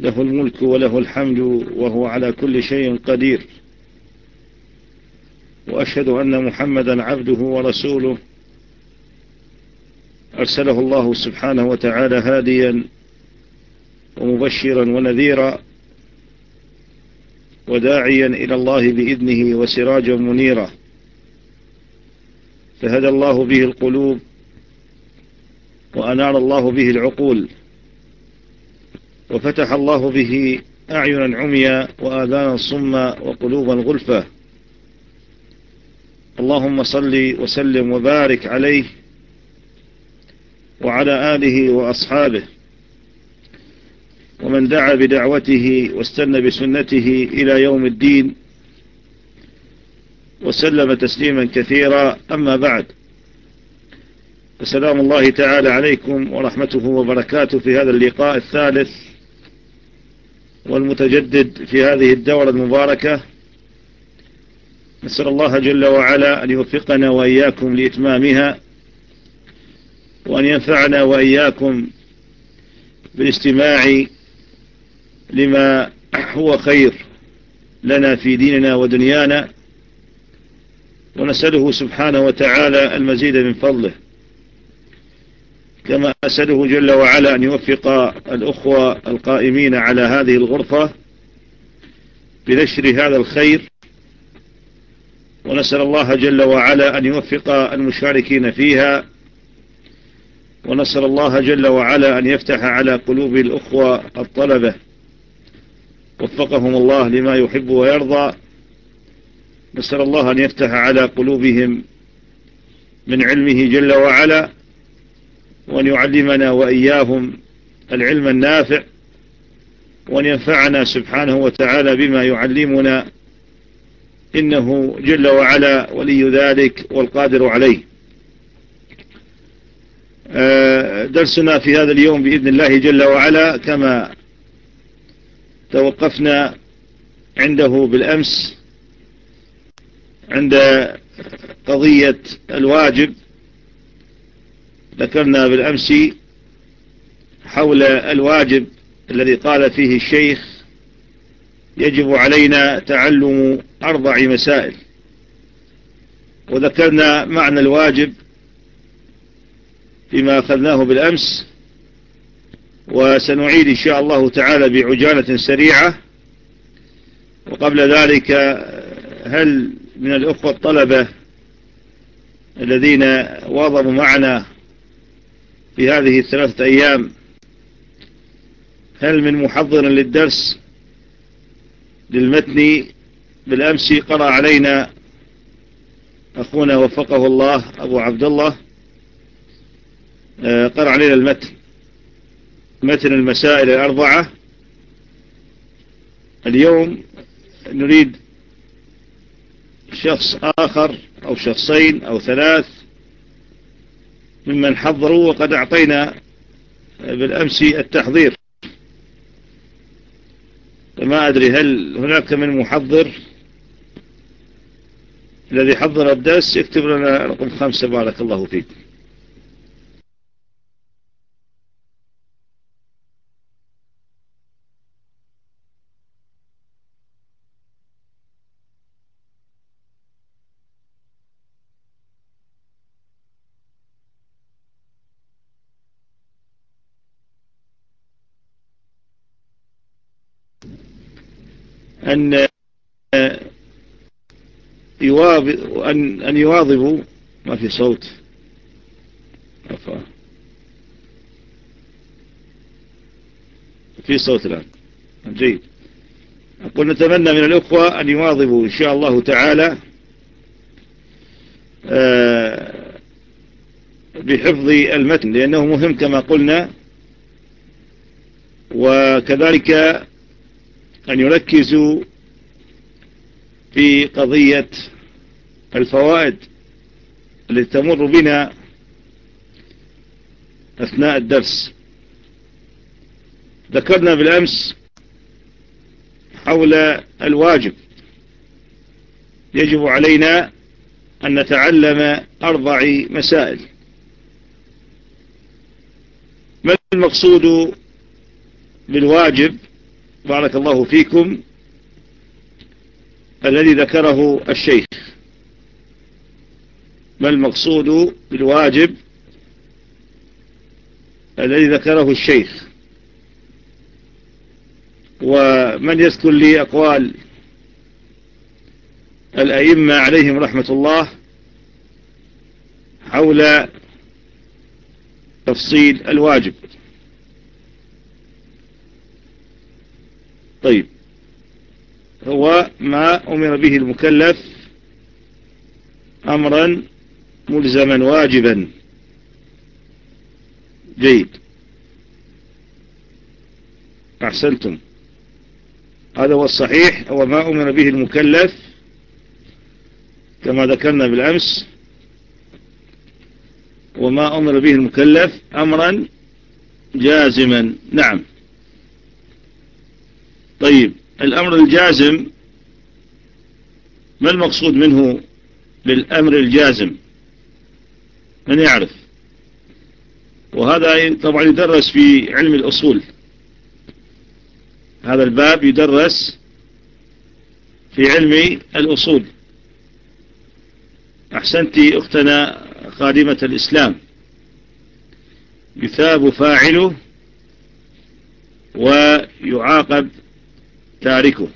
له الملك وله الحمد وهو على كل شيء قدير. وأشهد أن محمدا عبده ورسوله. أرسله الله سبحانه وتعالى هاديا ومبشرا ونذيرا وداعيا إلى الله بإذنه وسراجا منيرا. فهدى الله به القلوب وأنار الله به العقول. وفتح الله به أعينا عميا وآذانا صما وقلوبا غلفا. اللهم صل وسلم وبارك عليه وعلى آله وأصحابه. ومن دعا بدعوته واستنى بسنته إلى يوم الدين وسلم تسليما كثيرا. أما بعد فسلام الله تعالى عليكم ورحمته وبركاته في هذا اللقاء الثالث. والمتجدد في هذه الدورة المباركة. نسأل الله جل وعلا أن يوفقنا وإياكم لإتمامها وأن ينفعنا وإياكم بالاستماع لما هو خير لنا في ديننا ودنيانا. ونسأله سبحانه وتعالى المزيد من فضله. كما أسأله جل وعلا أن يوفق الأخوة القائمين على هذه الغرفة بنشر هذا الخير. ونسأل الله جل وعلا أن يوفق المشاركين فيها. ونسأل الله جل وعلا أن يفتح على قلوب الأخوة الطلبة. وفقهم الله لما يحب ويرضى. نسأل الله أن يفتح على قلوبهم من علمه جل وعلا. وأن يعلمنا وإياهم العلم النافع وأن ينفعنا سبحانه وتعالى بما يعلمنا إنه جل وعلا ولي ذلك والقادر عليه. درسنا في هذا اليوم بإذن الله جل وعلا كما توقفنا عنده بالأمس عند قضية الواجب ذكرنا بالأمس حول الواجب الذي قال فيه الشيخ يجب علينا تعلم أربع مسائل. وذكرنا معنى الواجب فيما أخذناه بالأمس وسنعيد إن شاء الله تعالى بعجالة سريعة. وقبل ذلك هل من الأخوة الطلبة الذين واظبوا معنا في هذه الثلاثة أيام هل من محضر للدرس؟ للمتن بالأمس قرأ علينا أخونا وفقه الله أبو عبد الله قرأ علينا المتن متن المسائل الأربعة. اليوم نريد شخص آخر أو شخصين أو ثلاث ممن حضروا وقد أعطينا بالأمس التحضير. فما أدري هل هناك من محضر الذي حضر الدرس يكتب لنا رقم خمسة بارك الله فيك. أن يواظب أن أن يواظبوا ما في صوت. أفا. في صوت الآن. جيد. أقول نتمنى من الأخوة أن يواظبوا إن شاء الله تعالى بحفظ المتن لأنه مهم كما قلنا وكذلك أن يركزوا في قضية الفوائد التي تمر بنا أثناء الدرس. ذكرنا بالأمس حول الواجب. يجب علينا أن نتعلم أربع مسائل. ما المقصود بالواجب؟ بارك الله فيكم الذي ذكره الشيخ. ما المقصود بالواجب الذي ذكره الشيخ؟ ومن يذكر لي أقوال الأئمة عليهم رحمة الله حول تفصيل الواجب. طيب. هو ما أمر به المكلف أمرا ملزما واجبا. جيد. أحسنتم. هذا هو الصحيح. هو ما أمر به المكلف كما ذكرنا بالأمس. وما أمر به المكلف أمرا جازما. نعم. طيب الأمر الجازم ما المقصود منه بالأمر الجازم؟ من يعرف. وهذا طبعا يدرس في علم الأصول. هذا الباب يدرس في علم الأصول. أحسنت أختنا خادمة الإسلام. يثاب فاعله ويعاقب تاركه.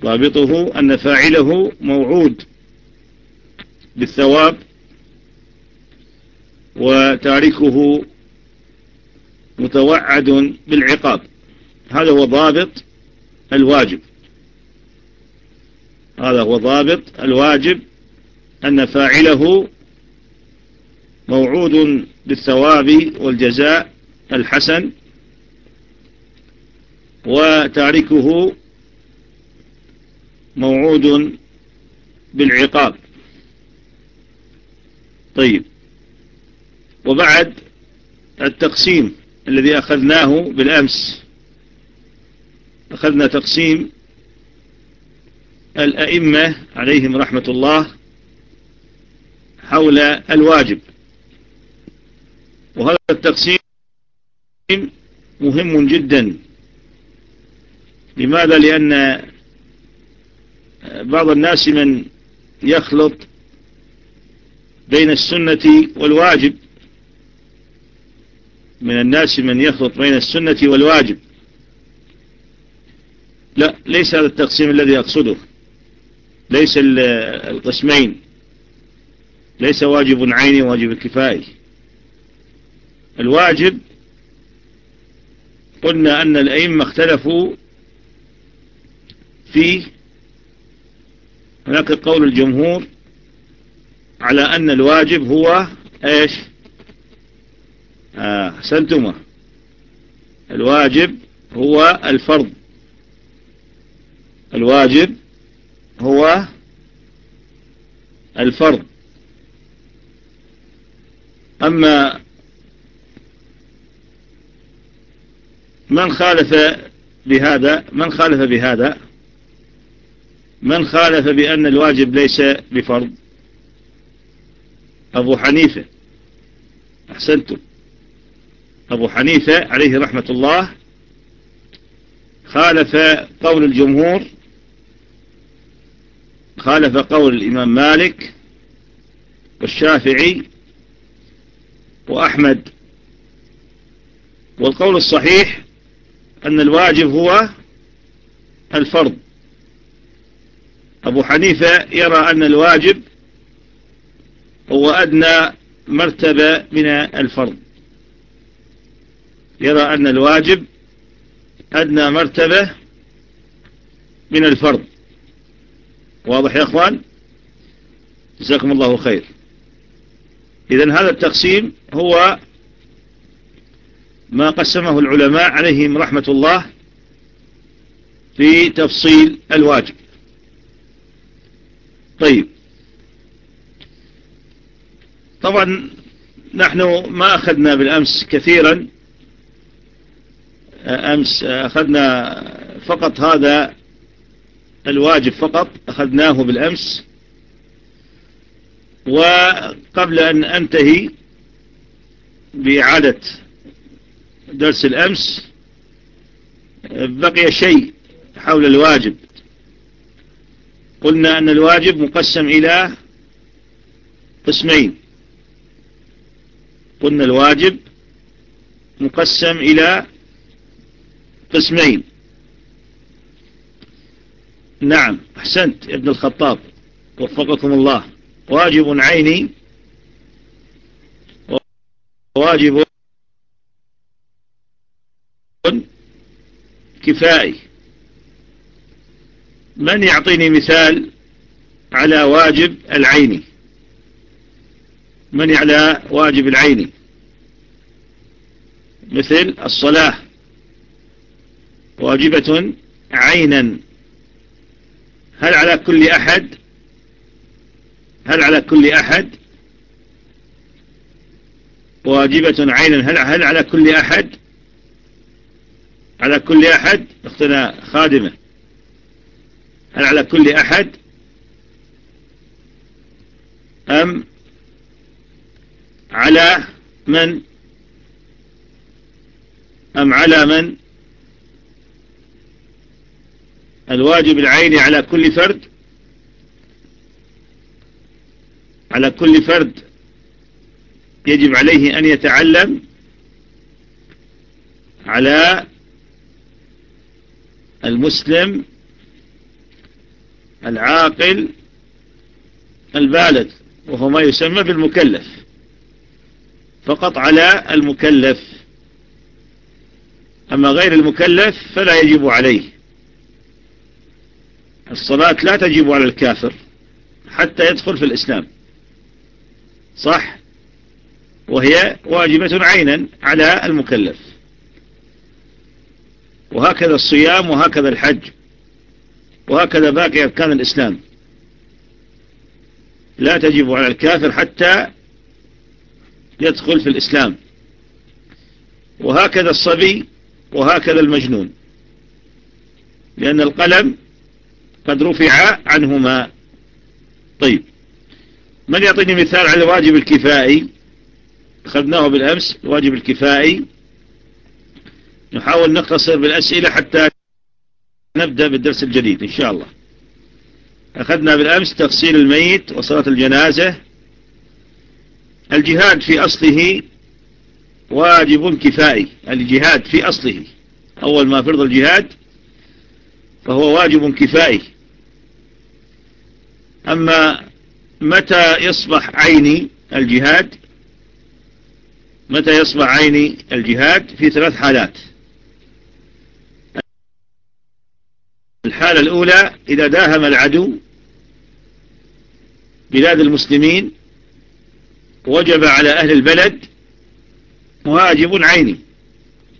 ضابطه أن فاعله موعود بالثواب وتاركه متوعد بالعقاب. هذا هو ضابط الواجب. هذا هو ضابط الواجب أن فاعله موعود بالثواب والجزاء الحسن وتاركه موعود بالعقاب. طيب. وبعد التقسيم الذي أخذناه بالأمس. أخذنا تقسيم الأئمة عليهم رحمة الله حول الواجب. وهذا التقسيم مهم جدا. لماذا؟ لأن بعض الناس من يخلط بين السنة والواجب. من الناس من يخلط بين السنة والواجب. لا ليس هذا التقسيم الذي أقصده. ليس القسمين. ليس واجب عيني واجب كفائي. الواجب قلنا أن الأئمة اختلفوا فيه هناك قول الجمهور على أن الواجب هو إيش؟ آه سنتمة الواجب هو الفرض. الواجب هو الفرض. أما من خالف بهذا من خالف بهذا من خالف بأن الواجب ليس بفرض؟ أبو حنيفة. أحسنتم. أبو حنيفة عليه رحمة الله خالف قول الجمهور خالف قول الإمام مالك والشافعي وأحمد. والقول الصحيح أن الواجب هو الفرض. أبو حنيفة يرى أن الواجب هو أدنى مرتبة من الفرض. يرى أن الواجب أدنى مرتبة من الفرض. واضح يا أخوان؟ جزاكم الله خير. إذا هذا التقسيم هو ما قسمه العلماء عليهم رحمة الله في تفصيل الواجب. طيب. طبعا نحن ما أخذنا بالأمس كثيرا. أمس أخذنا فقط هذا الواجب فقط أخذناه بالأمس. وقبل أن أنتهي بإعادة درس الأمس بقي شيء حول الواجب. قلنا أن الواجب مقسم إلى قسمين. قلنا الواجب مقسم إلى قسمين. نعم أحسنت ابن الخطاب. وفقكم الله. واجب عيني. واجب كفائي. من يعطيني مثال على واجب العيني من على واجب العيني مثل الصلاة. واجبة عينا. هل على كل أحد؟ هل على كل أحد؟ واجبة عينا. هل, هل على كل أحد؟ على كل أحد؟ اختنا خادمة. هل على كل أحد؟ أم على من؟ أم على من؟ الواجب العيني على كل فرد؟ على كل فرد يجب عليه أن يتعلم على المسلم العاقل البالغ وهو ما يسمى بالمكلف فقط على المكلف. أما غير المكلف فلا يجب عليه. الصلاة لا تجب على الكافر حتى يدخل في الإسلام. صح؟ وهي واجبة عينا على المكلف. وهكذا الصيام وهكذا الحج. وهكذا باقي أركان الإسلام. لا تجب على الكافر حتى يدخل في الإسلام. وهكذا الصبي وهكذا المجنون. لأن القلم قد رفع عنهما. طيب. من يعطيني مثال على الواجب الكفائي؟ أخذناه بالأمس الواجب الكفائي. نحاول نقتصر بالأسئلة حتى نبدأ بالدرس الجديد إن شاء الله. أخذنا بالأمس تغسيل الميت وصلاة الجنازة. الجهاد في أصله واجب كفائي. الجهاد في أصله. أول ما فرض الجهاد فهو واجب كفائي. أما متى يصبح عيني الجهاد؟ متى يصبح عيني الجهاد؟ في ثلاث حالات. الحالة الأولى إذا داهم العدو بلاد المسلمين وجب على أهل البلد واجب عيني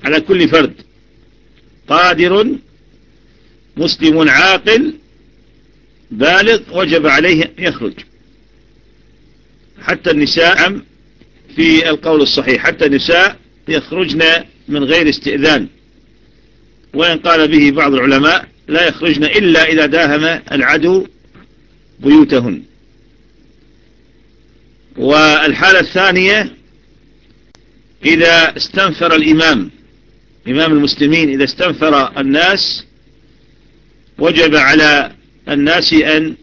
على كل فرد. قادر مسلم عاقل بالغ وجب عليه أن يخرج. حتى النساء في القول الصحيح حتى النساء يخرجن من غير استئذان. وإن قال به بعض العلماء لا يخرجن إلا إذا داهم العدو بيوتهن. والحالة الثانية إذا استنفر الإمام إمام المسلمين إذا استنفر الناس وجب على الناس أن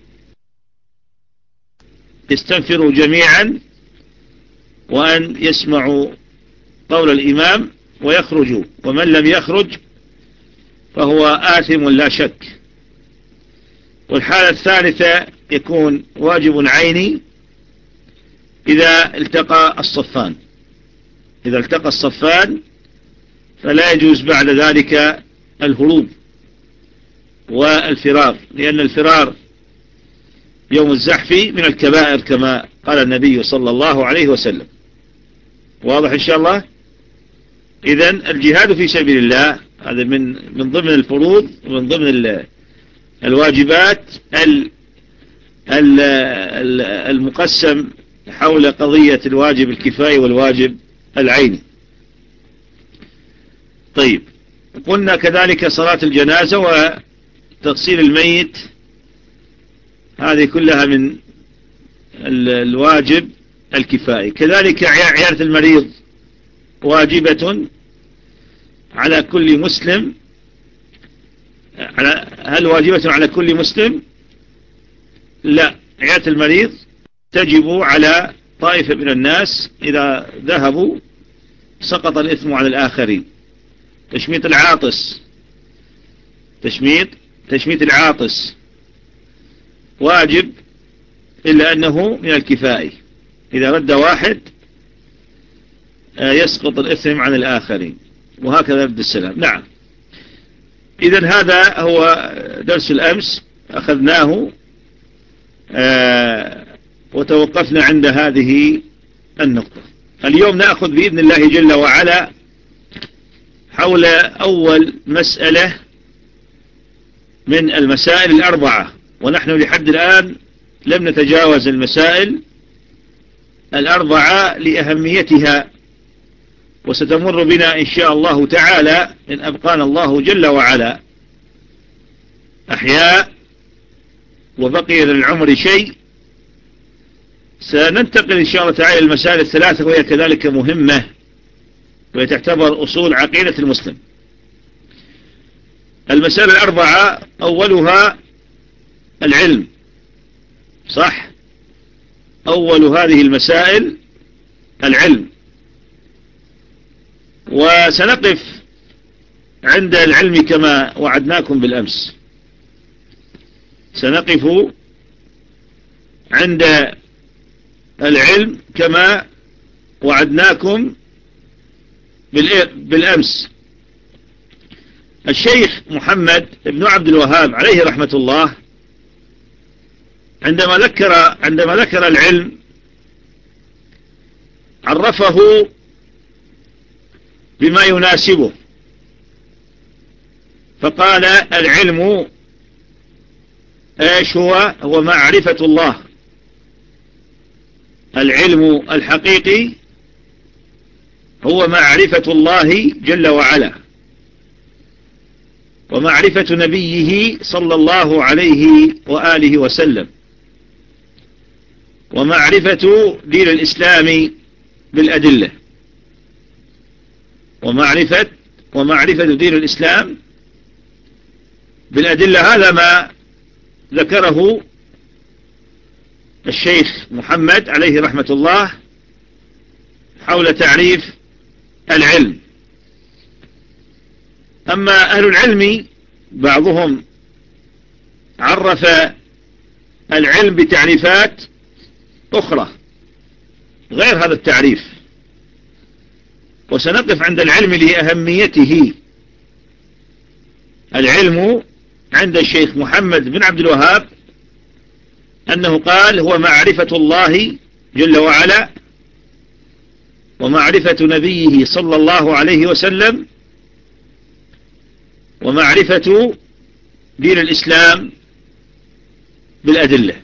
يستنفروا جميعا وأن يسمعوا قول الإمام ويخرجوا. ومن لم يخرج فهو آثم لا شك. والحالة الثالثة يكون واجب عيني إذا التقى الصفان. إذا التقى الصفان فلا يجوز بعد ذلك الهروب والفرار لأن الفرار يوم الزحف من الكبائر كما قال النبي صلى الله عليه وسلم. واضح إن شاء الله؟ إذن الجهاد في سبيل الله هذا من من ضمن الفروض ومن ضمن الواجبات المقسم حول قضية الواجب الكفاية والواجب العيني. طيب قلنا كذلك صلاة الجنازة وتغسيل الميت هذه كلها من الواجب الكفائي. كذلك عيادة المريض واجبة على كل مسلم على هل واجبة على كل مسلم؟ لا. عيادة المريض تجب على طائفة من الناس إذا ذهبوا سقط الإثم على الآخرين. تشميت العاطس. تشميت تشميت العاطس. واجب إلا أنه من الكفائي إذا رد واحد آه، يسقط الإثم عن الآخرين. وهكذا يبدو السلام. نعم. إذا هذا هو درس الأمس. أخذناه آه، وتوقفنا عند هذه النقطة. اليوم نأخذ بإذن الله جل وعلا حول أول مسألة من المسائل الأربعة. ونحن لحد الآن لم نتجاوز المسائل الأربعة لأهميتها وستمر بنا إن شاء الله تعالى إن أبقانا الله جل وعلا. أحياء وبقي للعمر شيء. سننتقل إن شاء الله تعالى المسائل الثلاثة وهي كذلك مهمة وهي تعتبر أصول عقيدة المسلم. المسألة الأربعة أولها العلم. صح؟ أول هذه المسائل العلم. وسنقف عند العلم كما وعدناكم بالأمس. سنقف عند العلم كما وعدناكم بالأمس. الشيخ محمد بن عبد الوهاب عليه رحمة الله عندما ذكر عندما ذكر العلم عرفه بما يناسبه. فقال العلم إيش هو؟ هو معرفة الله. العلم الحقيقي هو معرفة الله جل وعلا. ومعرفة نبيه صلى الله عليه وآله وسلم. ومعرفة دين الإسلام بالأدلة. ومعرفة ومعرفة دين الإسلام. بالأدلة هذا ما ذكره الشيخ محمد عليه رحمة الله حول تعريف العلم. أما أهل العلم بعضهم عرف العلم بتعريفات أخرى غير هذا التعريف. وسنقف عند العلم لأهميته. العلم عند الشيخ محمد بن عبد الوهاب أنه قال هو معرفة الله جل وعلا ومعرفة نبيه صلى الله عليه وسلم ومعرفة دين الإسلام بالأدلة.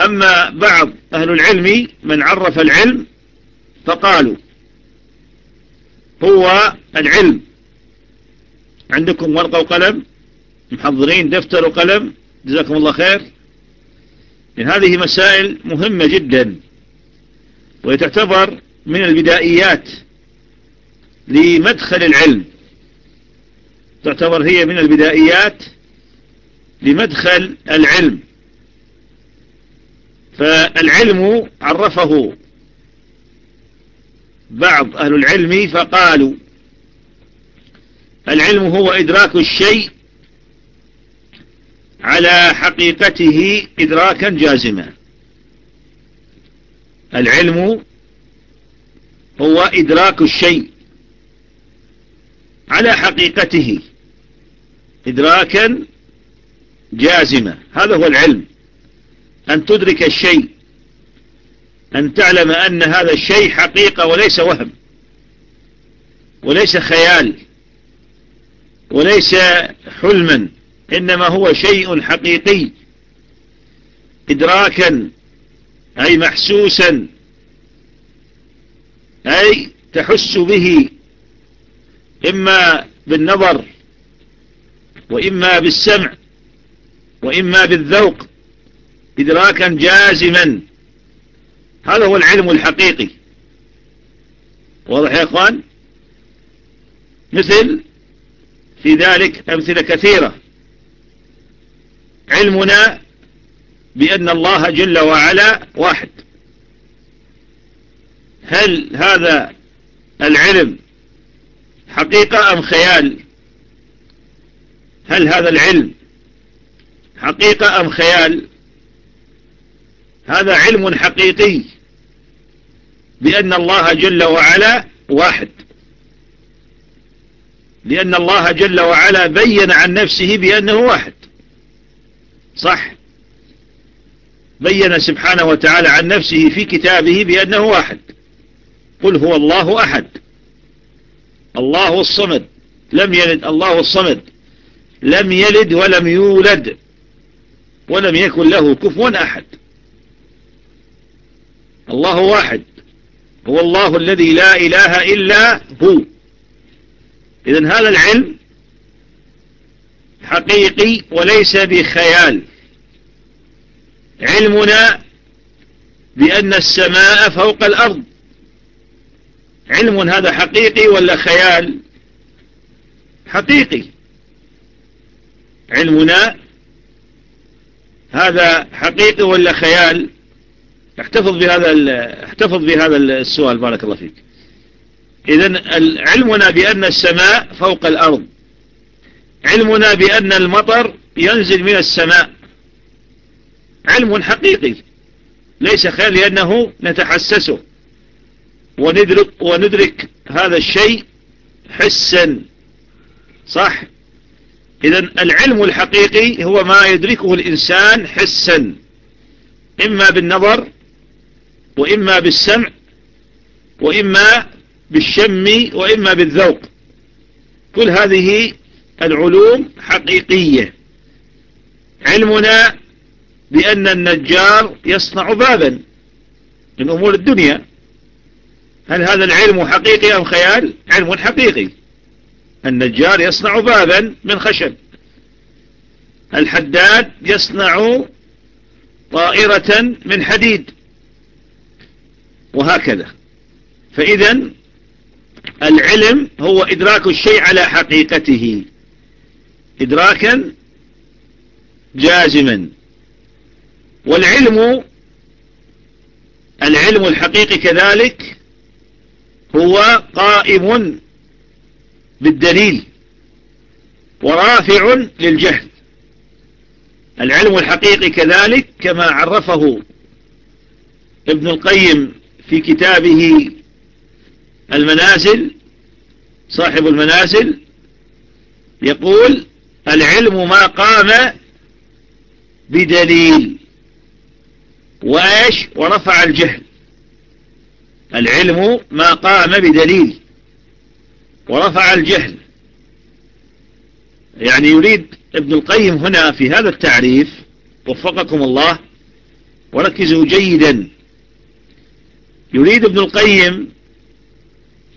أما بعض أهل العلم من عرف العلم فقالوا هو العلم. عندكم ورقة وقلم؟ محضرين دفتر وقلم؟ جزاكم الله خير. إن هذه مسائل مهمة جدا وتعتبر من البدائيات لمدخل العلم. تعتبر هي من البدائيات لمدخل العلم. فالعلم عرفه بعض أهل العلم فقالوا العلم هو إدراك الشيء على حقيقته إدراكا جازما. العلم هو إدراك الشيء على حقيقته إدراكا جازما. هذا هو العلم. أن تدرك الشيء أن تعلم أن هذا الشيء حقيقة وليس وهم وليس خيال وليس حلما إنما هو شيء حقيقي إدراكا أي محسوسا أي تحس به إما بالنظر وإما بالسمع وإما بالذوق إدراكا جازما. هذا هو العلم الحقيقي؟ واضح يا أخوان؟ مثل في ذلك أمثلة كثيرة. علمنا بأن الله جل وعلا واحد. هل هذا العلم حقيقة أم خيال؟ هل هذا العلم حقيقة أم خيال؟ هذا علم حقيقي. بأن الله جل وعلا واحد. لأن الله جل وعلا بين عن نفسه بأنه واحد. صح. بين سبحانه وتعالى عن نفسه في كتابه بأنه واحد. قل هو الله أحد. الله الصمد. لم يلد الله الصمد. لم يلد ولم يولد. ولم يكن له كفوا أحد. الله واحد. هو الله الذي لا إله إلا هو. إذن هذا العلم حقيقي وليس بخيال. علمنا بأن السماء فوق الأرض. علم هذا حقيقي ولا خيال؟ حقيقي. علمنا هذا حقيقي ولا خيال؟ احتفظ بهذا احتفظ بهذا السؤال بارك الله فيك. إذن علمنا بأن السماء فوق الأرض. علمنا بأن المطر ينزل من السماء. علم حقيقي. ليس خيال لأنه نتحسسه. وندرك, وندرك هذا الشيء حسا. صح؟ إذا العلم الحقيقي هو ما يدركه الإنسان حسا. إما بالنظر وإما بالسمع وإما بالشم وإما بالذوق. كل هذه العلوم حقيقية. علمنا بأن النجار يصنع بابا من أمور الدنيا. هل هذا العلم حقيقي أم خيال؟ علم حقيقي. النجار يصنع بابا من خشب. الحداد يصنع طائرة من حديد. وهكذا. فإذا العلم هو إدراك الشيء على حقيقته. إدراكا جازما. والعلم العلم الحقيقي كذلك هو قائم بالدليل ورافع للجهل. العلم الحقيقي كذلك كما عرفه ابن القيم في كتابه المنازل صاحب المنازل يقول العلم ما قام بدليل وإيش؟ ورفع الجهل. العلم ما قام بدليل ورفع الجهل. يعني يريد ابن القيم هنا في هذا التعريف وفقكم الله وركزوا جيدا. يريد ابن القيم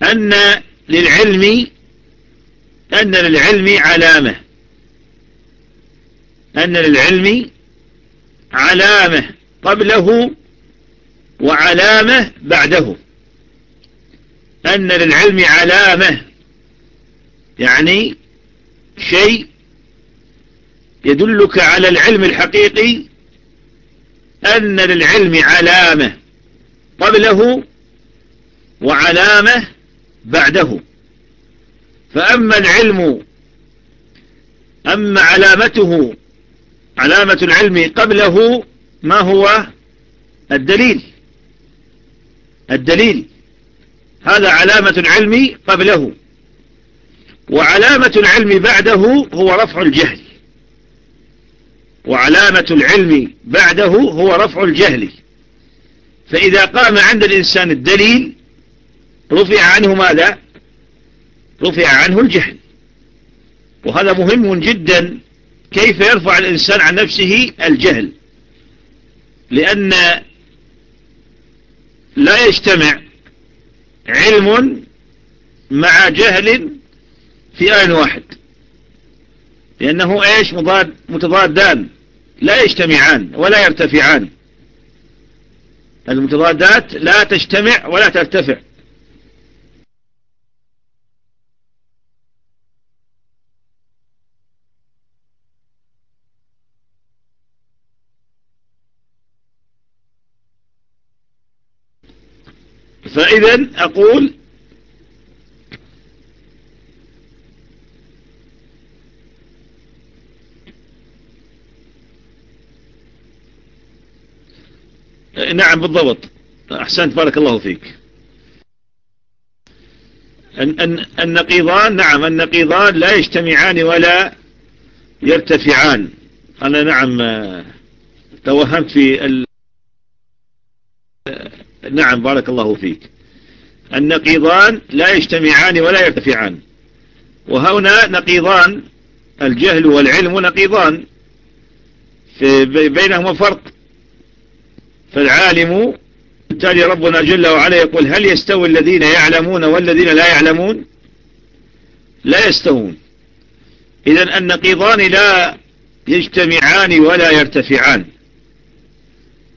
أن للعلم أن للعلم علامة. أن للعلم علامة. قبله وعلامة بعده. أن للعلم علامة. يعني شيء يدلك على العلم الحقيقي أن للعلم علامة. قبله وعلامة بعده. فأما العلم أما علامته علامة العلم قبله ما هو؟ الدليل. الدليل. هذا علامة العلم قبله. وعلامة العلم بعده هو رفع الجهل. وعلامة العلم بعده هو رفع الجهل. فإذا قام عند الإنسان الدليل رفع عنه ماذا؟ رفع عنه الجهل. وهذا مهم جدا كيف يرفع الإنسان عن نفسه الجهل. لأن لا يجتمع علم مع جهل في آن واحد. لأنه إيش؟ متضادان. لا يجتمعان ولا يرتفعان. المتضادات لا تجتمع ولا ترتفع. فإذا أقول نعم بالضبط. أحسنت بارك الله فيك. النقيضان نعم النقيضان لا يجتمعان ولا يرتفعان. أنا نعم توهمت في ال... نعم بارك الله فيك. النقيضان لا يجتمعان ولا يرتفعان. وهنا نقيضان الجهل والعلم نقيضان. بينهما فرق. فالعالم بالتالي ربنا جل وعلا يقول هل يستوي الذين يعلمون والذين لا يعلمون؟ لا يستوون. إذا النقيضان لا يجتمعان ولا يرتفعان.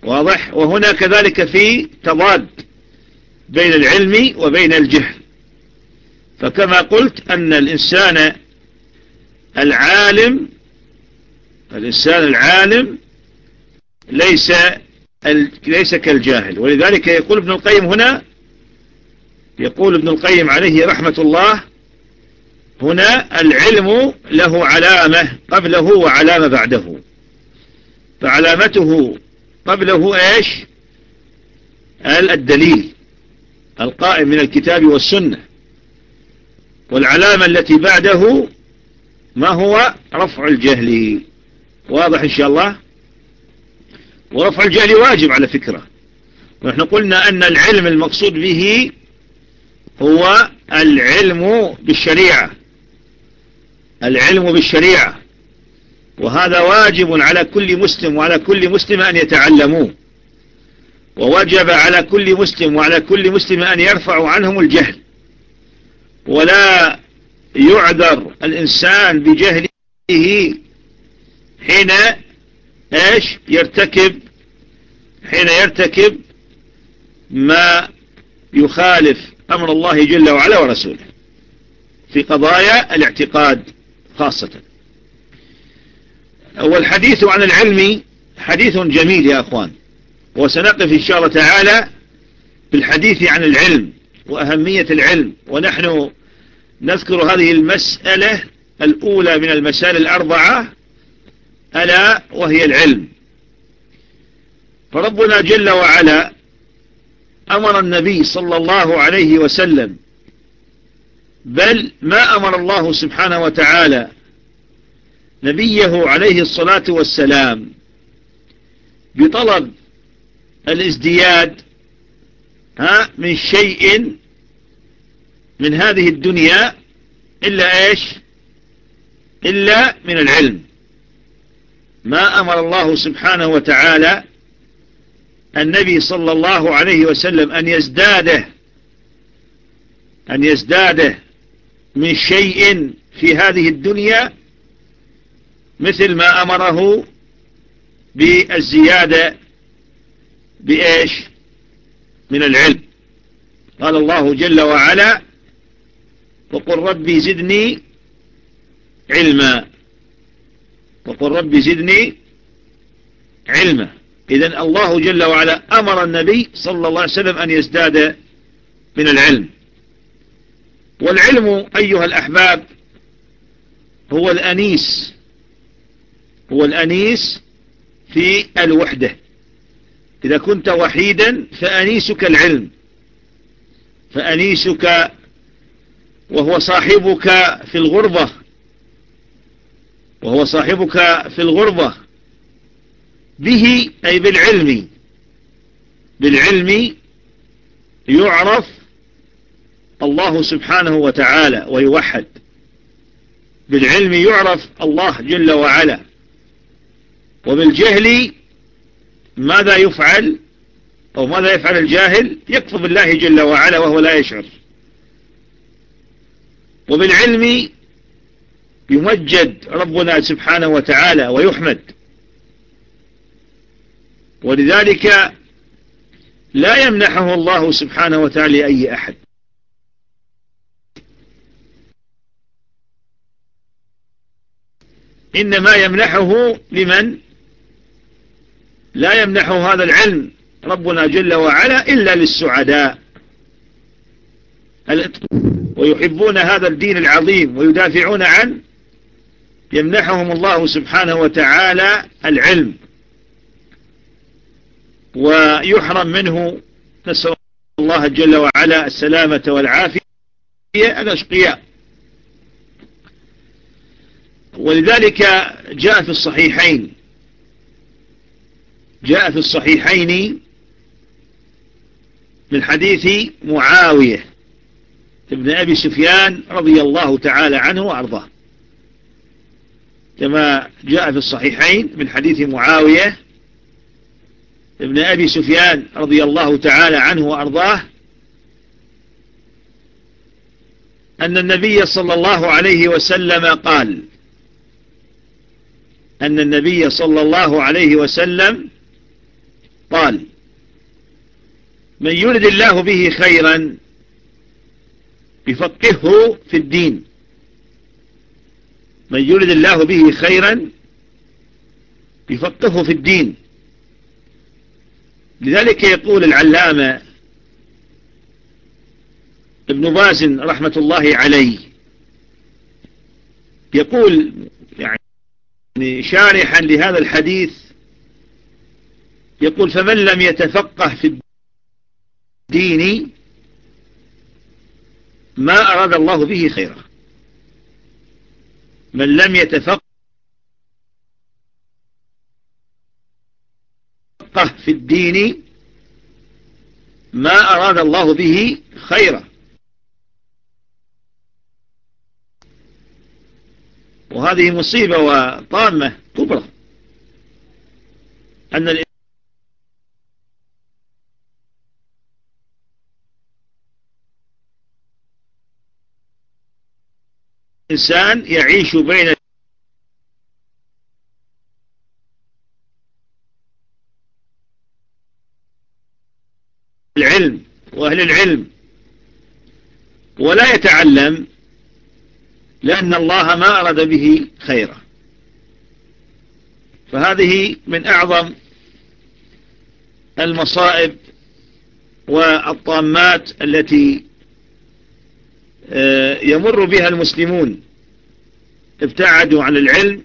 واضح؟ وهنا كذلك في تضاد بين العلم وبين الجهل. فكما قلت أن الإنسان العالم الإنسان العالم ليس ليس كالجاهل. ولذلك يقول ابن القيم هنا يقول ابن القيم عليه رحمة الله هنا العلم له علامة قبله وعلامة بعده. فعلامته قبله إيش؟ الدليل القائم من الكتاب والسنة. والعلامة التي بعده ما هو؟ رفع الجهل. واضح إن شاء الله؟ ورفع الجهل واجب على فكرة. ونحن قلنا أن العلم المقصود به هو العلم بالشريعة. العلم بالشريعة. وهذا واجب على كل مسلم وعلى كل مسلم أن يتعلموه. ووجب على كل مسلم وعلى كل مسلم أن يرفع عنهم الجهل. ولا يعذر الإنسان بجهله حين إيش؟ يرتكب حين يرتكب ما يخالف أمر الله جل وعلا ورسوله في قضايا الاعتقاد خاصة. والحديث عن العلم حديث جميل يا أخوان وسنقف إن شاء الله تعالى في الحديث عن العلم وأهمية العلم. ونحن نذكر هذه المسألة الأولى من المسائل الأربعة ألا وهي العلم. فربنا جل وعلا أمر النبي صلى الله عليه وسلم بل ما أمر الله سبحانه وتعالى نبيه عليه الصلاة والسلام بطلب الازدياد ها من شيء من هذه الدنيا إلا إيش؟ إلا من العلم. ما أمر الله سبحانه وتعالى النبي صلى الله عليه وسلم أن يزداده أن يزداده من شيء في هذه الدنيا مثل ما أمره بالزيادة بإيش؟ من العلم. قال الله جل وعلا وقل ربي زدني علما. وقل رب زدني علما. إذا الله جل وعلا أمر النبي صلى الله عليه وسلم أن يزداد من العلم. والعلم أيها الأحباب هو الأنيس هو الأنيس في الوحدة. إذا كنت وحيدا فأنيسك العلم فأنيسك وهو صاحبك في الغربة. وهو صاحبك في الغربة. به أي بالعلم. بالعلم يعرف الله سبحانه وتعالى ويوحد. بالعلم يعرف الله جل وعلا. وبالجهل ماذا يفعل أو ماذا يفعل الجاهل؟ يكفر بالله جل وعلا وهو لا يشعر. وبالعلم يمجد ربنا سبحانه وتعالى ويحمد. ولذلك لا يمنحه الله سبحانه وتعالى لأي أحد. إنما يمنحه لمن؟ لا يمنحه هذا العلم ربنا جل وعلا إلا للسعداء. ويحبون هذا الدين العظيم ويدافعون عنه يمنحهم الله سبحانه وتعالى العلم. ويحرم منه نسأل الله جل وعلا السلامة والعافية الأشقياء. ولذلك جاء في الصحيحين جاء في الصحيحين من حديث معاوية ابن أبي سفيان رضي الله تعالى عنه وأرضاه. كما جاء في الصحيحين من حديث معاوية ابن أبي سفيان رضي الله تعالى عنه وأرضاه أن النبي صلى الله عليه وسلم قال أن النبي صلى الله عليه وسلم قال من يرد الله به خيرا يفقهه في الدين. من يرد الله به خيرا يفقهه في الدين. لذلك يقول العلامة ابن باز رحمة الله عليه يقول يعني شارحا لهذا الحديث يقول فمن لم يتفقه في الدين ما أراد الله به خيرا. من لم يتفقه في الدين ما أراد الله به خيرا. وهذه مصيبة وطامة كبرى. أن الإنسان يعيش بين العلم وأهل العلم ولا يتعلم لأن الله ما أراد به خيرا. فهذه من أعظم المصائب والطامات التي يمر بها المسلمون. ابتعدوا عن العلم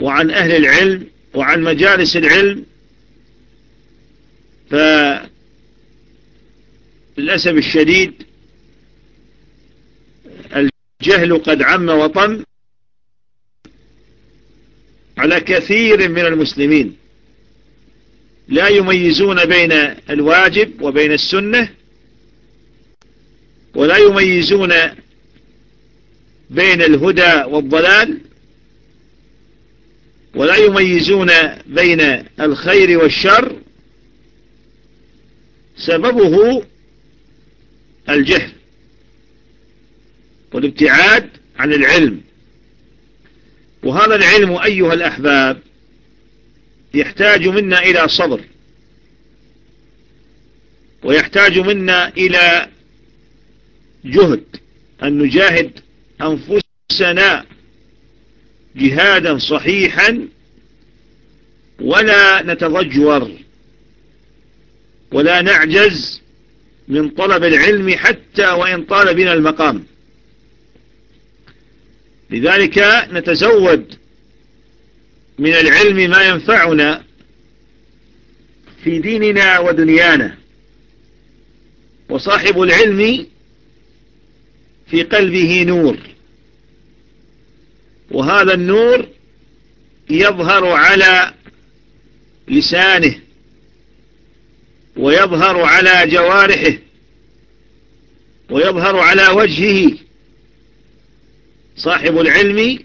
وعن أهل العلم وعن مجالس العلم. فللأسف الشديد الجهل قد عم وطم على كثير من المسلمين. لا يميزون بين الواجب وبين السنة ولا يميزون بين الهدى والضلال ولا يميزون بين الخير والشر. سببه الجهل والابتعاد عن العلم. وهذا العلم أيها الأحباب يحتاج منا إلى صبر ويحتاج منا إلى جهد أن نجاهد أنفسنا جهادا صحيحا ولا نتضجور ولا نعجز من طلب العلم حتى وإن طال بنا المقام. لذلك نتزود من العلم ما ينفعنا في ديننا ودنيانا. وصاحب العلم في قلبه نور. وهذا النور يظهر على لسانه ويظهر على جوارحه ويظهر على وجهه. صاحب العلم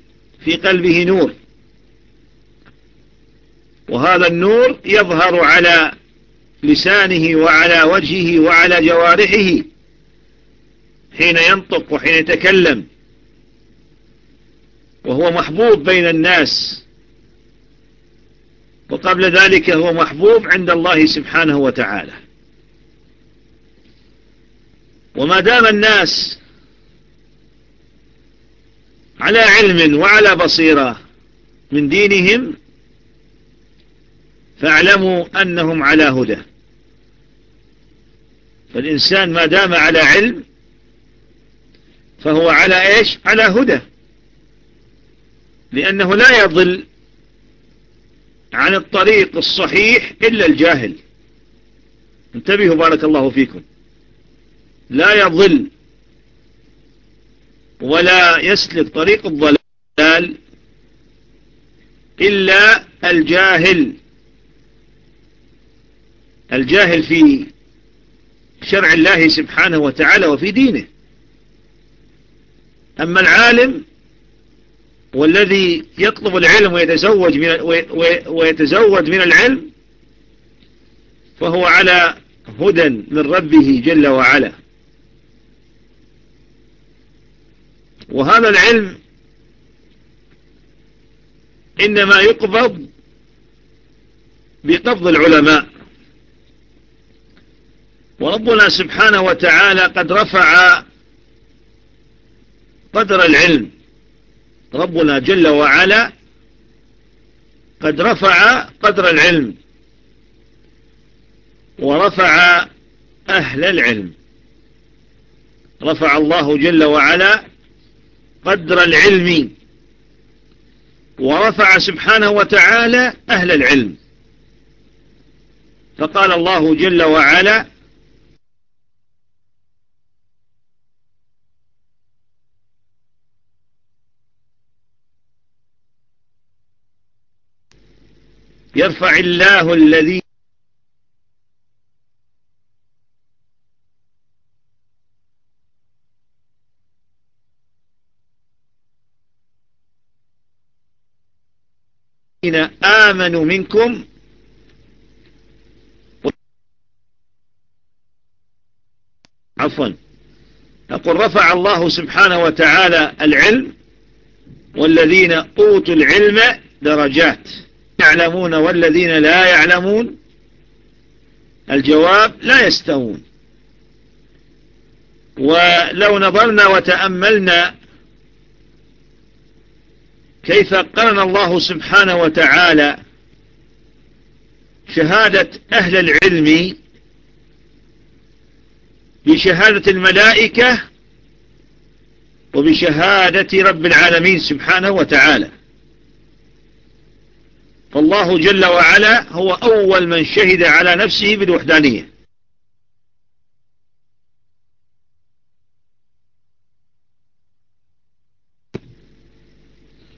في قلبه نور. وهذا النور يظهر على لسانه وعلى وجهه وعلى جوارحه. حين ينطق وحين يتكلم. وهو محبوب بين الناس. وقبل ذلك هو محبوب عند الله سبحانه وتعالى. وما دام الناس على علم وعلى بصيرة من دينهم فاعلموا أنهم على هدى. فالإنسان ما دام على علم فهو على إيش؟ على هدى. لأنه لا يضل عن الطريق الصحيح إلا الجاهل. انتبهوا بارك الله فيكم. لا يضل ولا يسلك طريق الضلال إلا الجاهل. الجاهل في شرع الله سبحانه وتعالى وفي دينه. أما العالم والذي يطلب العلم ويتزوج من ويتزود من العلم فهو على هدى من ربه جل وعلا. وهذا العلم إنما يقبض بقبض العلماء. وربنا سبحانه وتعالى قد رفع قدر العلم. ربنا جل وعلا قد رفع قدر العلم. ورفع أهل العلم. رفع الله جل وعلا قدر العلم. ورفع سبحانه وتعالى أهل العلم. فقال الله جل وعلا يرفع الله الذي آمنوا منكم عفوا. أقول رفع الله سبحانه وتعالى العلم والذين أوتوا العلم درجات. يعلمون والذين لا يعلمون الجواب لا يستوون. ولو نظرنا وتأملنا كيف قرن الله سبحانه وتعالى شهادة أهل العلم بشهادة الملائكة وبشهادة رب العالمين سبحانه وتعالى. فالله جل وعلا هو أول من شهد على نفسه بالوحدانية.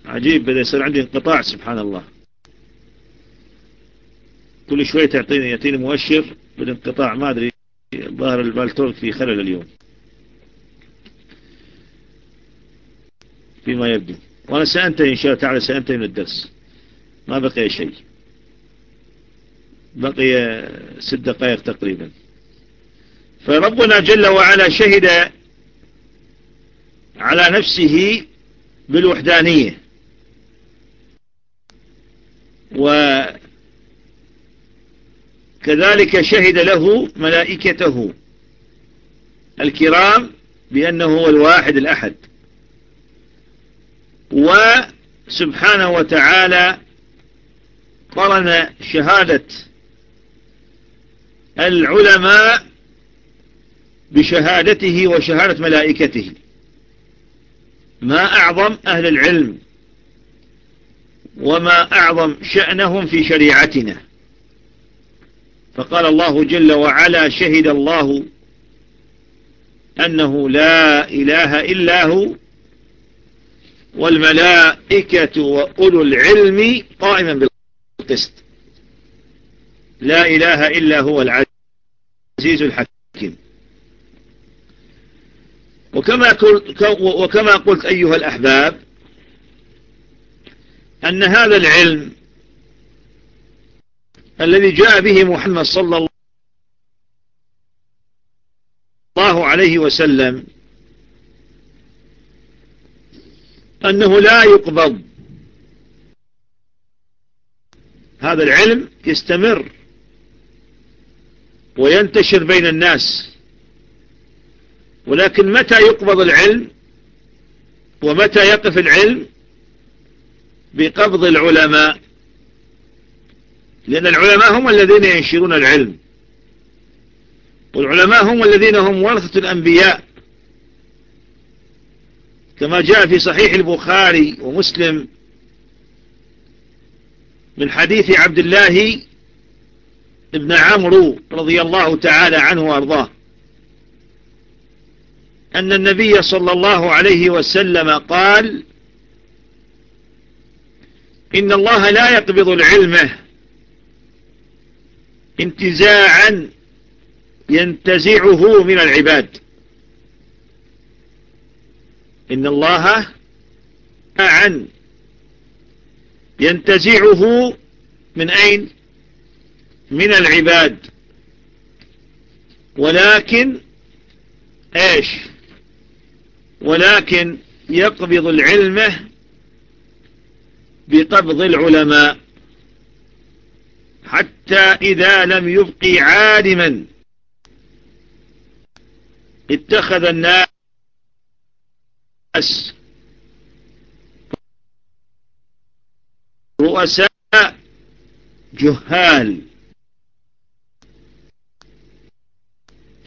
عجيب بدأ يصير عندي انقطاع سبحان الله كل شوية تعطيني يعطيني مؤشر بالانقطاع ما أدري ظاهر البالتور في خلل اليوم. فيما يبدو. وأنا سأنتهي إن شاء الله تعالى سأنتهي من الدرس. ما بقي شيء. بقي ست دقائق تقريبا. فربنا جل وعلا شهد على نفسه بالوحدانية. وكذلك شهد له ملائكته الكرام بأنه هو الواحد الأحد. وسبحانه وتعالى قرن شهادة العلماء بشهادته وشهادة ملائكته. ما أعظم أهل العلم وما أعظم شأنهم في شريعتنا. فقال الله جل وعلا شهد الله أنه لا إله إلا هو والملائكة وأولو العلم قائما بالقسط. لا إله إلا هو العزيز الحكيم. وكما وكما قلت أيها الأحباب أن هذا العلم الذي جاء به محمد صلى الله عليه وسلم أنه لا يقبض هذا العلم يستمر وينتشر بين الناس. ولكن متى يقبض العلم ومتى يقف العلم بقبض العلماء؟ لأن العلماء هم الذين ينشرون العلم. والعلماء هم الذين هم ورثة الأنبياء. كما جاء في صحيح البخاري ومسلم من حديث عبد الله ابن عمرو رضي الله تعالى عنه وأرضاه. أن النبي صلى الله عليه وسلم قال إن الله لا يقبض العلم انتزاعا ينتزعه من العباد. إن الله ينتزعه من أين؟ من العباد. ولكن إيش؟ ولكن يقبض العلم بقبض العلماء. حتى إذا لم يبقي عالما. اتخذ الناس رؤساء جهال.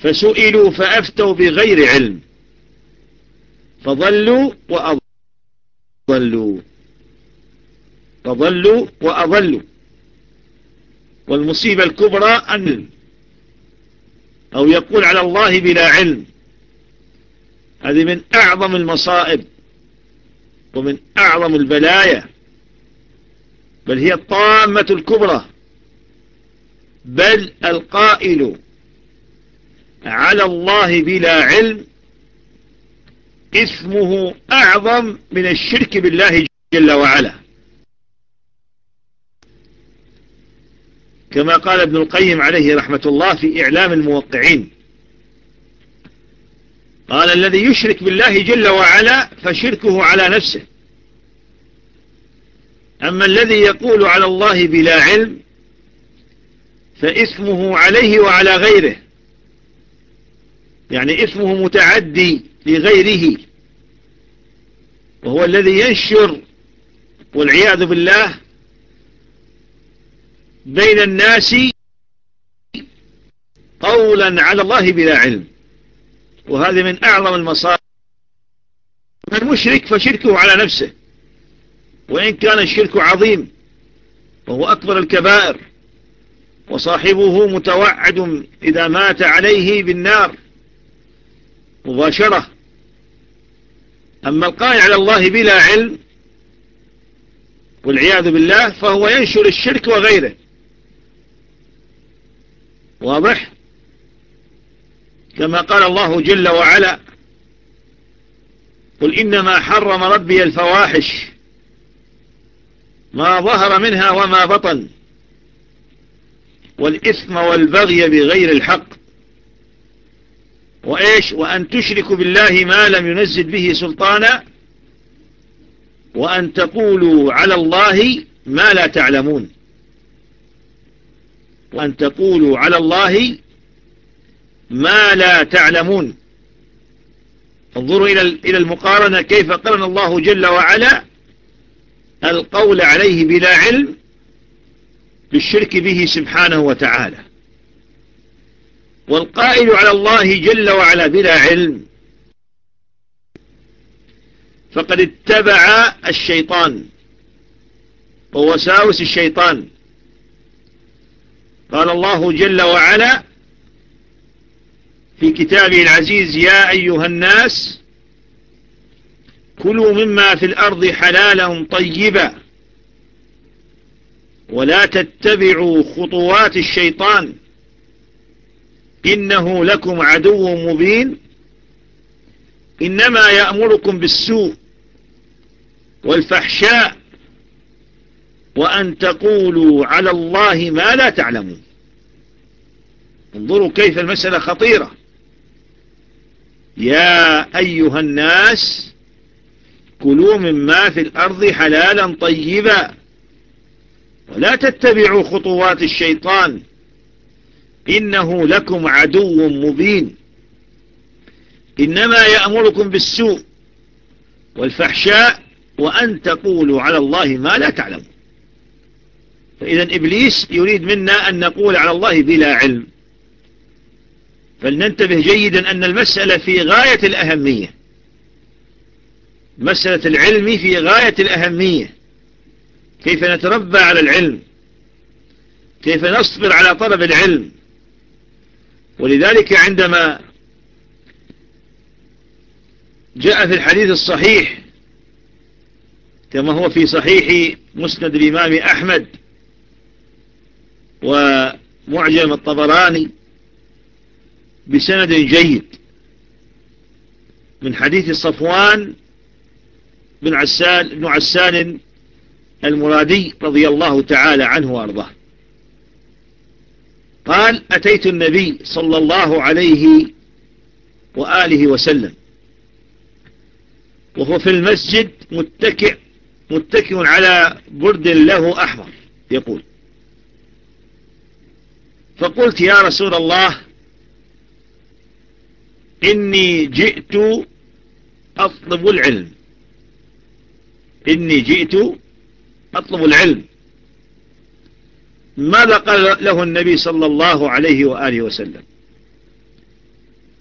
فسئلوا فأفتوا بغير علم. فضلوا وأضلوا. فضلوا وأضلوا. والمصيبة الكبرى أن أو يقول على الله بلا علم. هذه من أعظم المصائب ومن أعظم البلايا. بل هي الطامة الكبرى. بل القائل على الله بلا علم اسمه أعظم من الشرك بالله جل وعلا. كما قال ابن القيم عليه رحمة الله في إعلام الموقعين. قال الذي يشرك بالله جل وعلا فشركه على نفسه. أما الذي يقول على الله بلا علم فإثمه عليه وعلى غيره. يعني إثمه متعدي لغيره. وهو الذي ينشر والعياذ بالله بين الناس قولا على الله بلا علم. وهذه من أعظم المصائب. المشرك فشركه على نفسه. وإن كان الشرك عظيم وهو أكبر الكبائر وصاحبه متوعد إذا مات عليه بالنار مباشرة. أما القائل على الله بلا علم والعياذ بالله فهو ينشر الشرك وغيره. واضح؟ كما قال الله جل وعلا قل إنما حرم ربي الفواحش ما ظهر منها وما بطن. والإثم والبغي بغير الحق. وإيش؟ وأن تشركوا بالله ما لم ينزل به سلطانا. وأن تقولوا على الله ما لا تعلمون. وأن تقولوا على الله ما لا تعلمون. انظروا إلى المقارنة كيف قرن الله جل وعلا القول عليه بلا علم بالشرك به سبحانه وتعالى. والقائل على الله جل وعلا بلا علم فقد اتبع الشيطان ووساوس الشيطان. قال الله جل وعلا في كتابه العزيز يا أيها الناس كلوا مما في الأرض حلالا طيبا. ولا تتبعوا خطوات الشيطان. إنه لكم عدو مبين. إنما يأمركم بالسوء والفحشاء. وأن تقولوا على الله ما لا تعلمون. انظروا كيف المسألة خطيرة. يا أيها الناس كلوا مما في الأرض حلالا طيبا. ولا تتبعوا خطوات الشيطان. إنه لكم عدو مبين. إنما يأمركم بالسوء والفحشاء وأن تقولوا على الله ما لا تعلمون. فإذا إبليس يريد منا أن نقول على الله بلا علم. فلننتبه جيدا أن المسألة في غاية الأهمية. مسألة العلم في غاية الأهمية. كيف نتربى على العلم؟ كيف نصبر على طلب العلم؟ ولذلك عندما جاء في الحديث الصحيح كما هو في صحيح مسند الإمام أحمد ومعجم الطبراني بسند جيد من حديث صفوان بن عسان, بن عسان المرادي رضي الله تعالى عنه وأرضاه. قال أتيت النبي صلى الله عليه وآله وسلم وهو في المسجد متكئ متكئ على برد له أحمر يقول. فقلت يا رسول الله إني جئت أطلب العلم. إني جئت أطلب العلم. ماذا قال له النبي صلى الله عليه وآله وسلم؟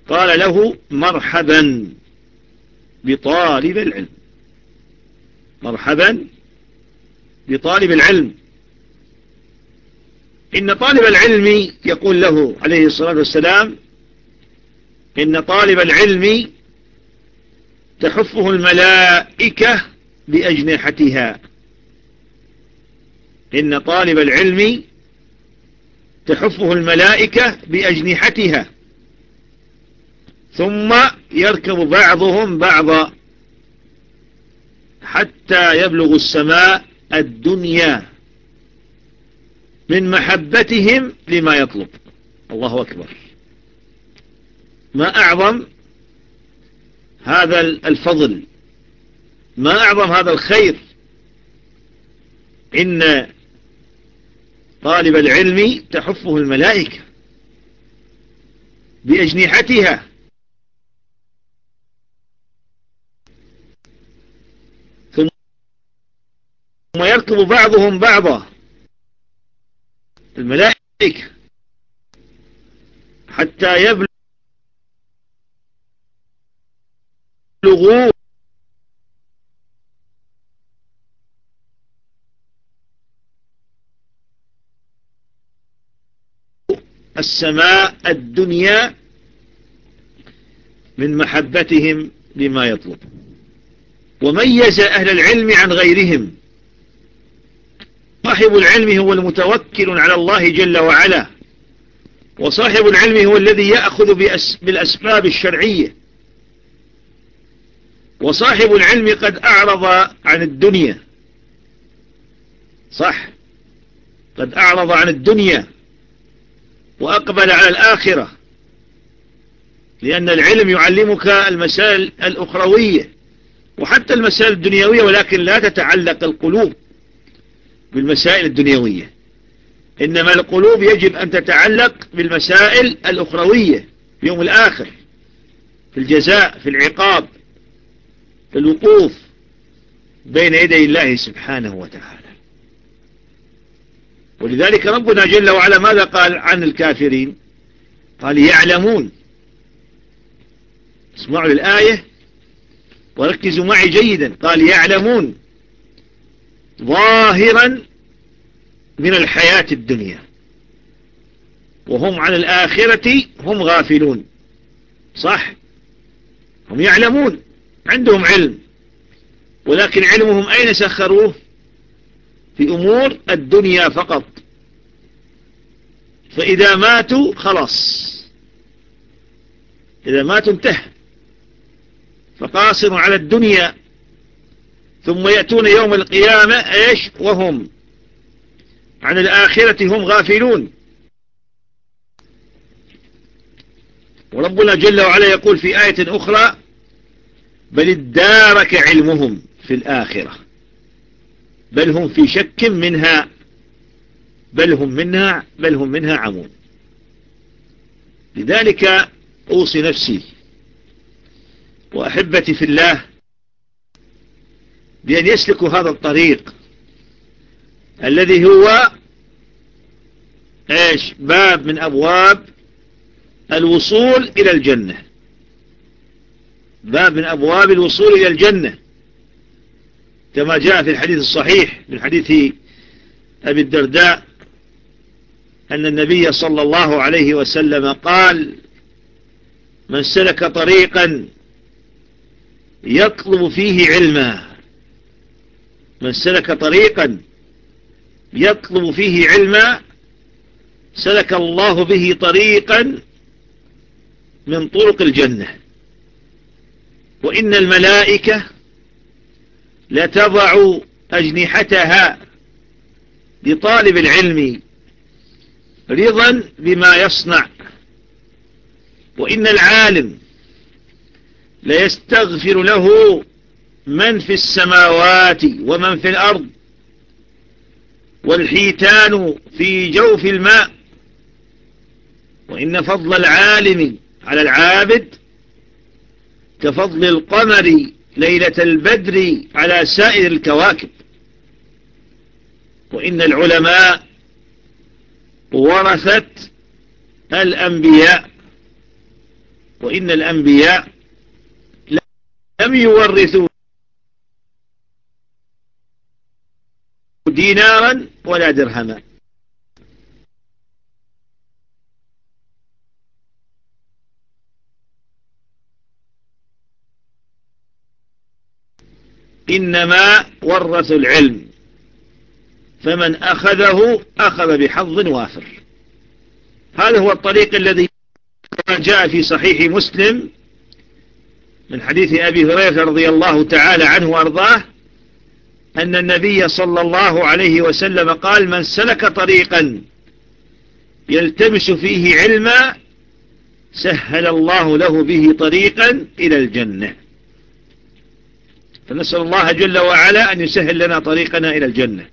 قال له مرحبا بطالب العلم. مرحبا بطالب العلم. إن طالب العلم يقول له عليه الصلاة والسلام إن طالب العلم تحفه الملائكة بأجنحتها. إن طالب العلم تحفه الملائكة بأجنحتها. ثم يركب بعضهم بعضا حتى يبلغ السماء الدنيا من محبتهم لما يطلب. الله أكبر. ما أعظم هذا الفضل ما أعظم هذا الخير إن طالب العلم تحفه الملائكة بأجنحتها. ثم يركب بعضهم بعضا. الملائكة حتى يبلغوا السماء الدنيا من محبتهم لما يطلب. وميز أهل العلم عن غيرهم. صاحب العلم هو المتوكل على الله جل وعلا. وصاحب العلم هو الذي يأخذ بالأسباب الشرعية. وصاحب العلم قد أعرض عن الدنيا. صح. قد أعرض عن الدنيا. وأقبل على الآخرة. لأن العلم يعلمك المسائل الأخروية وحتى المسائل الدنيوية ولكن لا تتعلق القلوب بالمسائل الدنيوية. إنما القلوب يجب أن تتعلق بالمسائل الأخروية في يوم الآخر في الجزاء في العقاب في الوقوف بين يدي الله سبحانه وتعالى. ولذلك ربنا جل وعلا ماذا قال عن الكافرين؟ قال يعلمون. اسمعوا للآية وركزوا معي جيدا. قال يعلمون ظاهرا من الحياة الدنيا. وهم عن الآخرة هم غافلون. صح؟ هم يعلمون. عندهم علم. ولكن علمهم أين سخروه؟ في أمور الدنيا فقط. فإذا ماتوا خلاص. إذا ماتوا انتهى. فقاصر على الدنيا ثم يأتون يوم القيامة إيش؟ وهم. عن الآخرة هم غافلون. وربنا جل وعلا يقول في آية أخرى بل ادارك علمهم في الآخرة. بل هم في شك منها. بل هم منها بل هم منها عمون. لذلك أوصي نفسي وأحبتي في الله بأن يسلكوا هذا الطريق الذي هو إيش؟ باب من أبواب الوصول إلى الجنة. باب من أبواب الوصول إلى الجنة. كما جاء في الحديث الصحيح من حديث أبي الدرداء أن النبي صلى الله عليه وسلم قال من سلك طريقا يطلب فيه علما. من سلك طريقا يطلب فيه علما سلك الله به طريقا من طرق الجنة. وإن الملائكة لتضع أجنحتها لطالب العلم رضا بما يصنع وإن العالم ليستغفر له من في السماوات ومن في الأرض والحيتان في جوف الماء. وإن فضل العالم على العابد كفضل القمر ليلة البدر على سائر الكواكب. وإن العلماء ورثت الأنبياء وإن الأنبياء لم يورثوا دينارا ولا درهما. إنما ورثوا العلم. فمن أخذه أخذ بحظ وافر. هذا هو الطريق الذي جاء في صحيح مسلم من حديث أبي هريرة رضي الله تعالى عنه وأرضاه أن النبي صلى الله عليه وسلم قال من سلك طريقا يلتمس فيه علما سهل الله له به طريقا إلى الجنة. فنسأل الله جل وعلا أن يسهل لنا طريقنا إلى الجنة.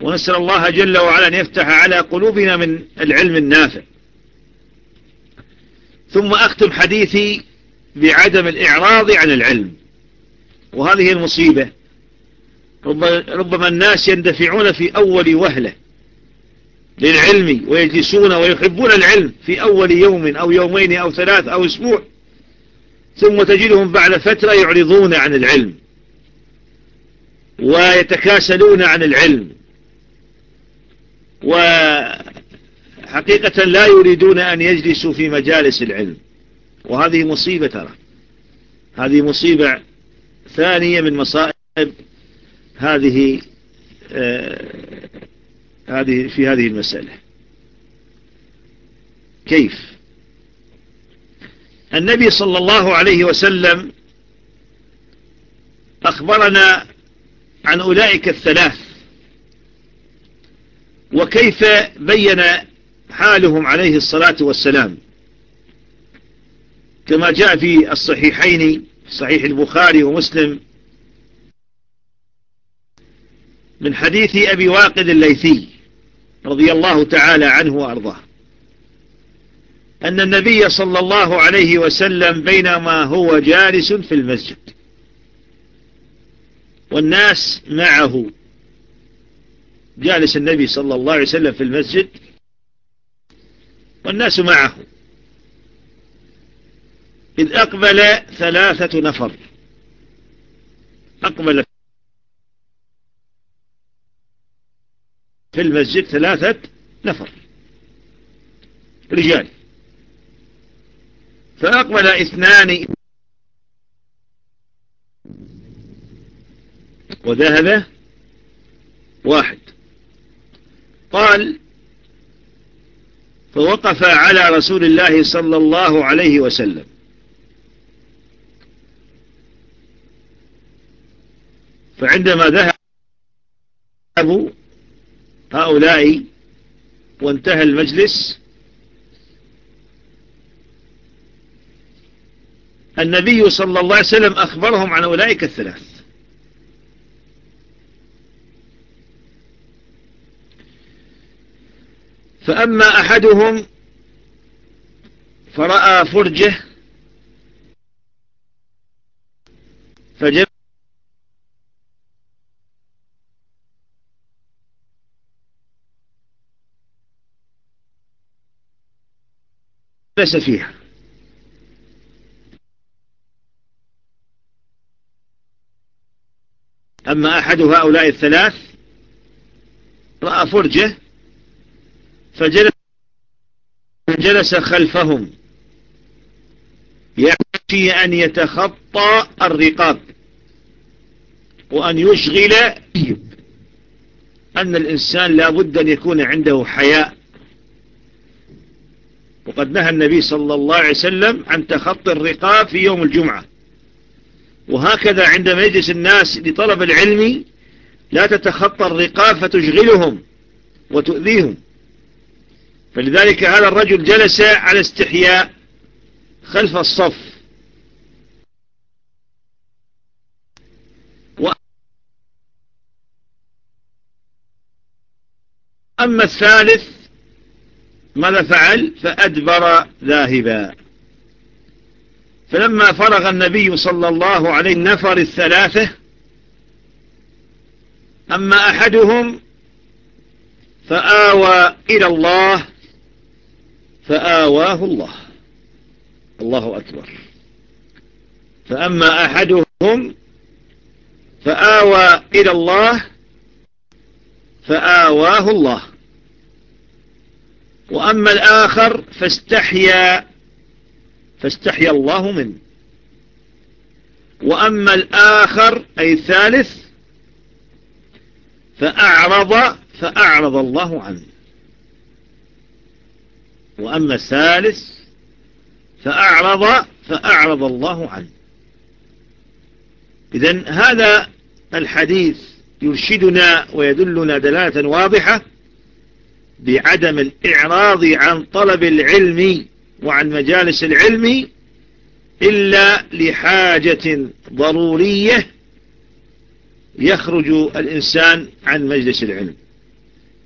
ونسأل الله جل وعلا أن يفتح على قلوبنا من العلم النافع. ثم أختم حديثي بعدم الإعراض عن العلم. وهذه المصيبة ربما الناس يندفعون في أول وهلة للعلم ويجلسون ويحبون العلم في أول يوم أو يومين أو ثلاث أو أسبوع ثم تجدهم بعد فترة يعرضون عن العلم ويتكاسلون عن العلم. وحقيقة لا يريدون أن يجلسوا في مجالس العلم. وهذه مصيبة ترى. هذه مصيبة ثانية من مصائب هذه آه هذه في هذه المسألة. كيف؟ النبي صلى الله عليه وسلم أخبرنا عن أولئك الثلاث. وكيف بين حالهم عليه الصلاة والسلام. كما جاء في الصحيحين صحيح البخاري ومسلم من حديث أبي واقد الليثي رضي الله تعالى عنه وأرضاه. أن النبي صلى الله عليه وسلم بينما هو جالس في المسجد والناس معه جالس النبي صلى الله عليه وسلم في المسجد والناس معه. إذ أقبل ثلاثة نفر. أقبل في المسجد ثلاثة نفر. رجال. فأقبل اثنان. وذهب واحد. قال فوقف على رسول الله صلى الله عليه وسلم. فعندما ذهبوا هؤلاء وانتهى المجلس النبي صلى الله عليه وسلم أخبرهم عن أولئك الثلاث. فأما أحدهم فرأى فرجه فجلس فيها. أما أحد هؤلاء الثلاث رأى فرجه فجلس جلس خلفهم. يكفي أن يتخطى الرقاب وأن يشغل أن الإنسان لا بد أن يكون عنده حياء. وقد نهى النبي صلى الله عليه وسلم عن تخطي الرقاب في يوم الجمعة. وهكذا عندما يجلس الناس لطلب العلم لا تتخطى الرقاب فتشغلهم وتؤذيهم. فلذلك هذا الرجل جلس على استحياء خلف الصف. أما الثالث ماذا فعل؟ فأدبر ذاهبا. فلما فرغ النبي صلى الله عليه النفر الثلاثة أما أحدهم فآوى إلى الله فآواه الله. الله أكبر. فأما أحدهم فآوى إلى الله فآواه الله. وأما الآخر فاستحيا فاستحيا الله منه. وأما الآخر أي الثالث فأعرض فأعرض الله عنه. وأما الثالث فأعرض فأعرض الله عنه. إذن هذا الحديث يرشدنا ويدلنا دلالة واضحة بعدم الإعراض عن طلب العلم وعن مجالس العلم إلا لحاجة ضرورية يخرج الإنسان عن مجلس العلم.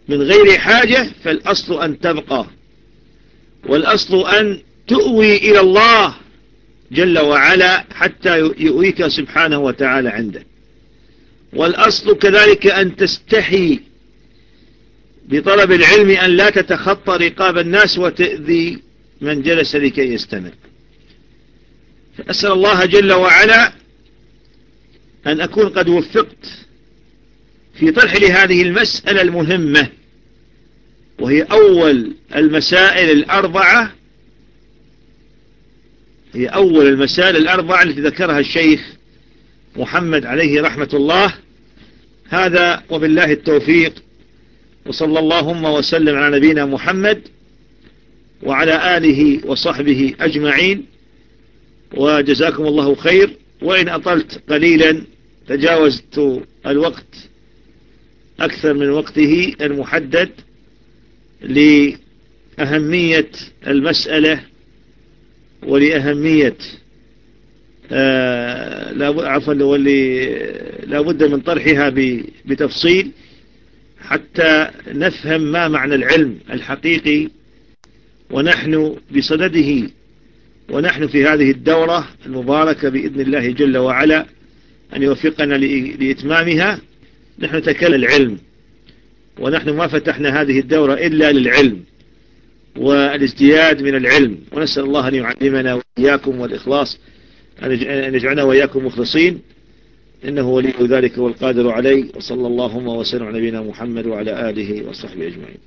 من غير حاجة فالأصل أن تبقى والأصل أن تؤوي إلى الله جل وعلا حتى يؤويك سبحانه وتعالى عنده. والأصل كذلك أن تستحي بطلب العلم أن لا تتخطى رقاب الناس وتأذي من جلس لكي يستمع فأسأل الله جل وعلا أن أكون قد وفقت في طرح لهذه المسألة المهمة. وهي أول المسائل الأربعة هي أول المسائل الأربعة التي ذكرها الشيخ محمد عليه رحمة الله. هذا وبالله التوفيق وصلى اللهم وسلم على نبينا محمد وعلى آله وصحبه أجمعين. وجزاكم الله خير. وإن أطلت قليلا تجاوزت الوقت أكثر من وقته المحدد. لأهمية المسألة ولأهمية آه عفوا لا بد من طرحها بتفصيل حتى نفهم ما معنى العلم الحقيقي ونحن بصدده ونحن في هذه الدورة المباركة بإذن الله جل وعلا أن يوفقنا لإتمامها. نحن نتكلم العلم. ونحن ما فتحنا هذه الدورة إلا للعلم والازدياد من العلم. ونسأل الله أن يعلمنا وإياكم والإخلاص أن يجعلنا وإياكم مخلصين. إنه ولي ذلك والقادر عليه وصلى اللهم وسلم على نبينا محمد وعلى آله وصحبه أجمعين.